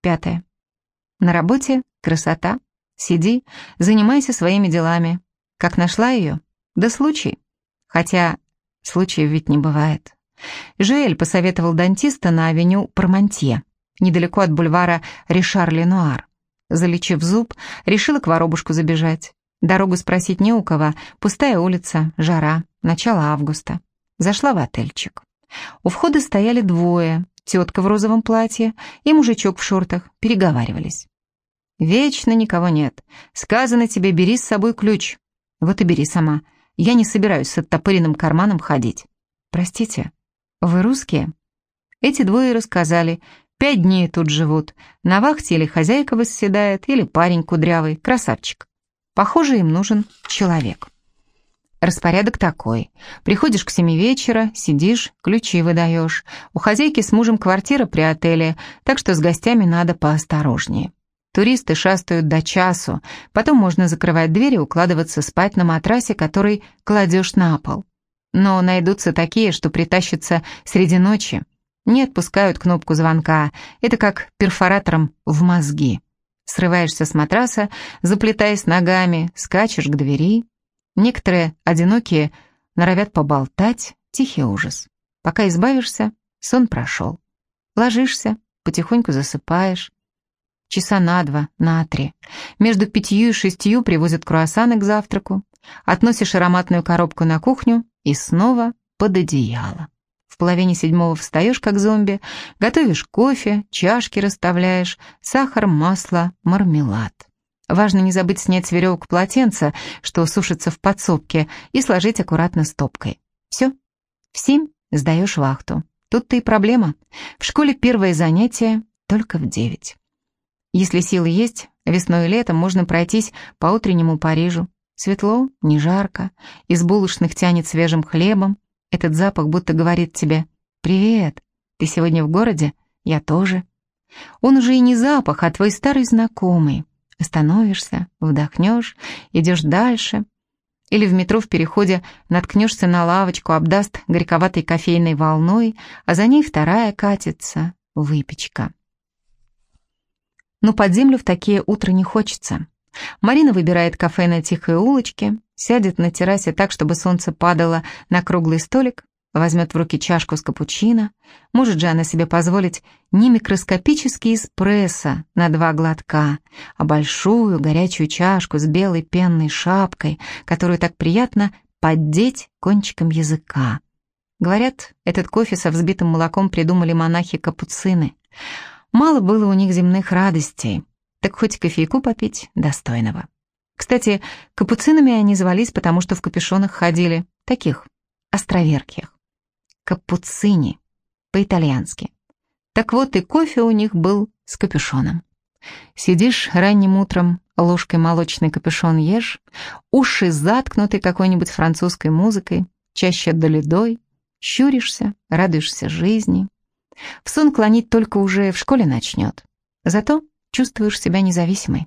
Пятое. На работе красота. Сиди, занимайся своими делами. Как нашла ее? Да случай. Хотя случаев ведь не бывает. Жуэль посоветовал дантиста на авеню Пармантье, недалеко от бульвара Ришар-Ленуар. Залечив зуб, решила к воробушку забежать. Дорогу спросить не у кого, пустая улица, жара, начало августа. Зашла в отельчик. У входа стояли двое, тетка в розовом платье и мужичок в шортах, переговаривались. «Вечно никого нет. Сказано тебе, бери с собой ключ. Вот и бери сама. Я не собираюсь с оттопыренным карманом ходить. Простите, вы русские?» Эти двое рассказали. Пять дней тут живут. На вахте или хозяйка восседает, или парень кудрявый, красавчик. Похоже, им нужен человек. Распорядок такой. Приходишь к семи вечера, сидишь, ключи выдаешь. У хозяйки с мужем квартира при отеле, так что с гостями надо поосторожнее. Туристы шастают до часу, потом можно закрывать дверь и укладываться спать на матрасе, который кладешь на пол. Но найдутся такие, что притащатся среди ночи. Не отпускают кнопку звонка. Это как перфоратором в мозги. Срываешься с матраса, заплетаясь ногами, скачешь к двери, Некоторые, одинокие, норовят поболтать, тихий ужас. Пока избавишься, сон прошел. Ложишься, потихоньку засыпаешь. Часа на два, на три. Между пятью и шестью привозят круассаны к завтраку. Относишь ароматную коробку на кухню и снова под одеяло. В половине седьмого встаешь, как зомби, готовишь кофе, чашки расставляешь, сахар, масло, мармелад. Важно не забыть снять с веревок полотенце, что сушится в подсобке, и сложить аккуратно стопкой. Все. В семь сдаешь вахту. Тут-то и проблема. В школе первое занятие только в девять. Если силы есть, весной и летом можно пройтись по утреннему Парижу. Светло, не жарко, из булочных тянет свежим хлебом. Этот запах будто говорит тебе «Привет, ты сегодня в городе? Я тоже». Он уже и не запах, а твой старый знакомый. Остановишься, вдохнешь, идешь дальше. Или в метро в переходе наткнешься на лавочку, обдаст горьковатой кофейной волной, а за ней вторая катится — выпечка. Но под землю в такие утра не хочется. Марина выбирает кафе на тихой улочке, сядет на террасе так, чтобы солнце падало на круглый столик, возьмет в руки чашку с капучино. Может же она себе позволить не микроскопический эспрессо на два глотка, а большую горячую чашку с белой пенной шапкой, которую так приятно поддеть кончиком языка. Говорят, этот кофе со взбитым молоком придумали монахи-капуцины. Мало было у них земных радостей, так хоть кофейку попить достойного. Кстати, капуцинами они звались, потому что в капюшонах ходили, таких, островерких капуцини, по-итальянски. Так вот и кофе у них был с капюшоном. Сидишь ранним утром, ложкой молочный капюшон ешь, уши заткнуты какой-нибудь французской музыкой, чаще долидой, щуришься, радуешься жизни. В сон клонить только уже в школе начнет. Зато чувствуешь себя независимой.